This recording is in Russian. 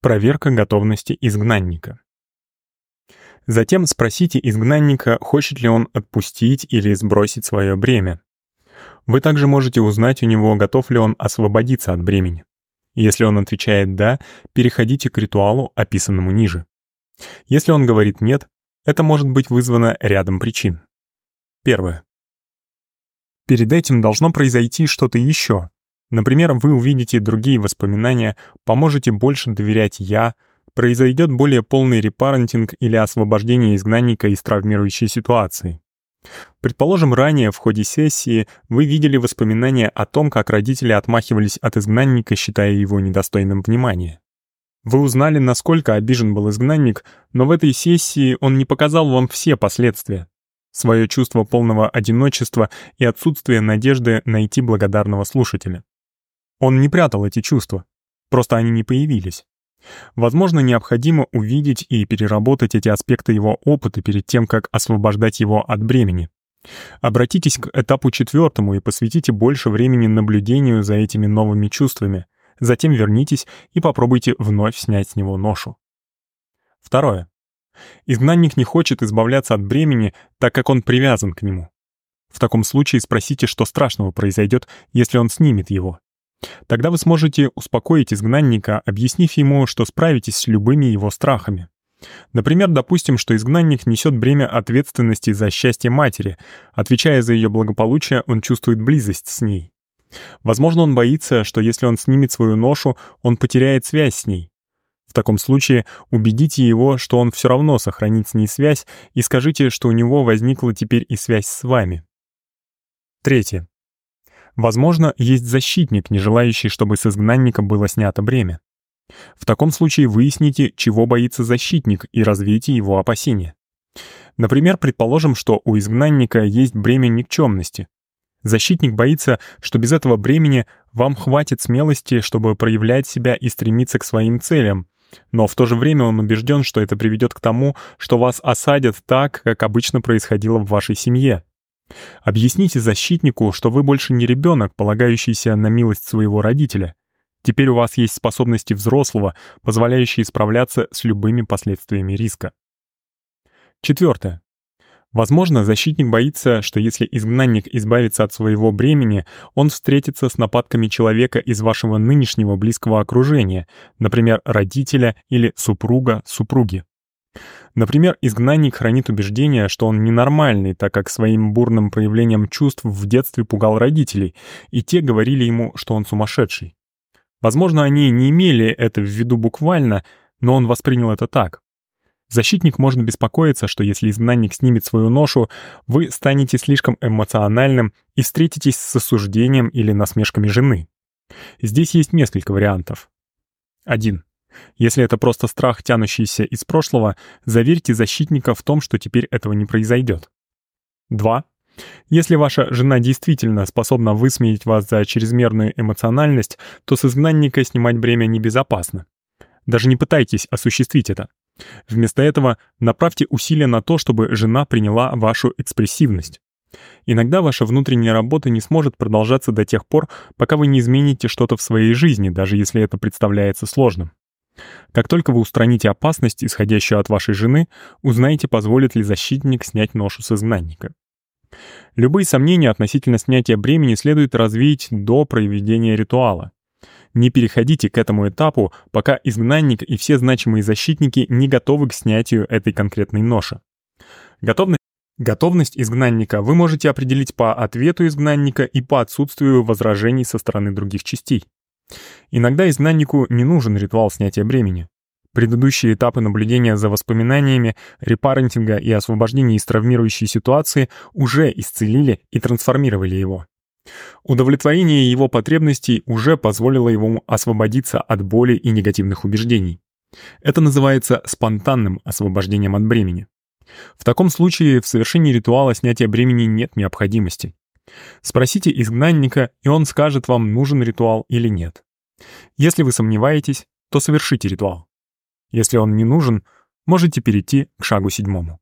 Проверка готовности изгнанника. Затем спросите изгнанника, хочет ли он отпустить или сбросить свое бремя. Вы также можете узнать у него, готов ли он освободиться от бремени. Если он отвечает «да», переходите к ритуалу, описанному ниже. Если он говорит «нет», это может быть вызвано рядом причин. Первое. Перед этим должно произойти что-то еще. Например, вы увидите другие воспоминания, поможете больше доверять «я», произойдет более полный репарентинг или освобождение изгнанника из травмирующей ситуации. Предположим, ранее в ходе сессии вы видели воспоминания о том, как родители отмахивались от изгнанника, считая его недостойным внимания. Вы узнали, насколько обижен был изгнанник, но в этой сессии он не показал вам все последствия. Свое чувство полного одиночества и отсутствие надежды найти благодарного слушателя. Он не прятал эти чувства, просто они не появились. Возможно, необходимо увидеть и переработать эти аспекты его опыта перед тем, как освобождать его от бремени. Обратитесь к этапу четвертому и посвятите больше времени наблюдению за этими новыми чувствами. Затем вернитесь и попробуйте вновь снять с него ношу. Второе. Изгнанник не хочет избавляться от бремени, так как он привязан к нему. В таком случае спросите, что страшного произойдет, если он снимет его. Тогда вы сможете успокоить изгнанника, объяснив ему, что справитесь с любыми его страхами. Например, допустим, что изгнанник несет бремя ответственности за счастье матери. Отвечая за ее благополучие, он чувствует близость с ней. Возможно, он боится, что если он снимет свою ношу, он потеряет связь с ней. В таком случае убедите его, что он все равно сохранит с ней связь, и скажите, что у него возникла теперь и связь с вами. Третье. Возможно, есть защитник, не желающий, чтобы с изгнанника было снято бремя. В таком случае выясните, чего боится защитник, и развейте его опасения. Например, предположим, что у изгнанника есть бремя никчемности. Защитник боится, что без этого бремени вам хватит смелости, чтобы проявлять себя и стремиться к своим целям, но в то же время он убежден, что это приведет к тому, что вас осадят так, как обычно происходило в вашей семье. Объясните защитнику, что вы больше не ребенок, полагающийся на милость своего родителя. Теперь у вас есть способности взрослого, позволяющие справляться с любыми последствиями риска. Четвертое. Возможно, защитник боится, что если изгнанник избавится от своего бремени, он встретится с нападками человека из вашего нынешнего близкого окружения, например, родителя или супруга, супруги. Например, изгнанник хранит убеждение, что он ненормальный, так как своим бурным проявлением чувств в детстве пугал родителей, и те говорили ему, что он сумасшедший. Возможно, они не имели это в виду буквально, но он воспринял это так. Защитник может беспокоиться, что если изгнанник снимет свою ношу, вы станете слишком эмоциональным и встретитесь с осуждением или насмешками жены. Здесь есть несколько вариантов. 1. Если это просто страх, тянущийся из прошлого, заверьте защитника в том, что теперь этого не произойдет. 2. Если ваша жена действительно способна высмеять вас за чрезмерную эмоциональность, то с изгнанника снимать бремя небезопасно. Даже не пытайтесь осуществить это. Вместо этого направьте усилия на то, чтобы жена приняла вашу экспрессивность. Иногда ваша внутренняя работа не сможет продолжаться до тех пор, пока вы не измените что-то в своей жизни, даже если это представляется сложным. Как только вы устраните опасность, исходящую от вашей жены, узнаете, позволит ли защитник снять ношу с изгнанника. Любые сомнения относительно снятия бремени следует развеять до проведения ритуала. Не переходите к этому этапу, пока изгнанник и все значимые защитники не готовы к снятию этой конкретной ноши. Готовность Готовность изгнанника вы можете определить по ответу изгнанника и по отсутствию возражений со стороны других частей. Иногда изгнаннику не нужен ритуал снятия бремени. Предыдущие этапы наблюдения за воспоминаниями, репарентинга и освобождения из травмирующей ситуации уже исцелили и трансформировали его. Удовлетворение его потребностей уже позволило ему освободиться от боли и негативных убеждений. Это называется спонтанным освобождением от бремени. В таком случае в совершении ритуала снятия бремени нет необходимости. Спросите изгнанника, и он скажет вам, нужен ритуал или нет. Если вы сомневаетесь, то совершите ритуал. Если он не нужен, можете перейти к шагу седьмому.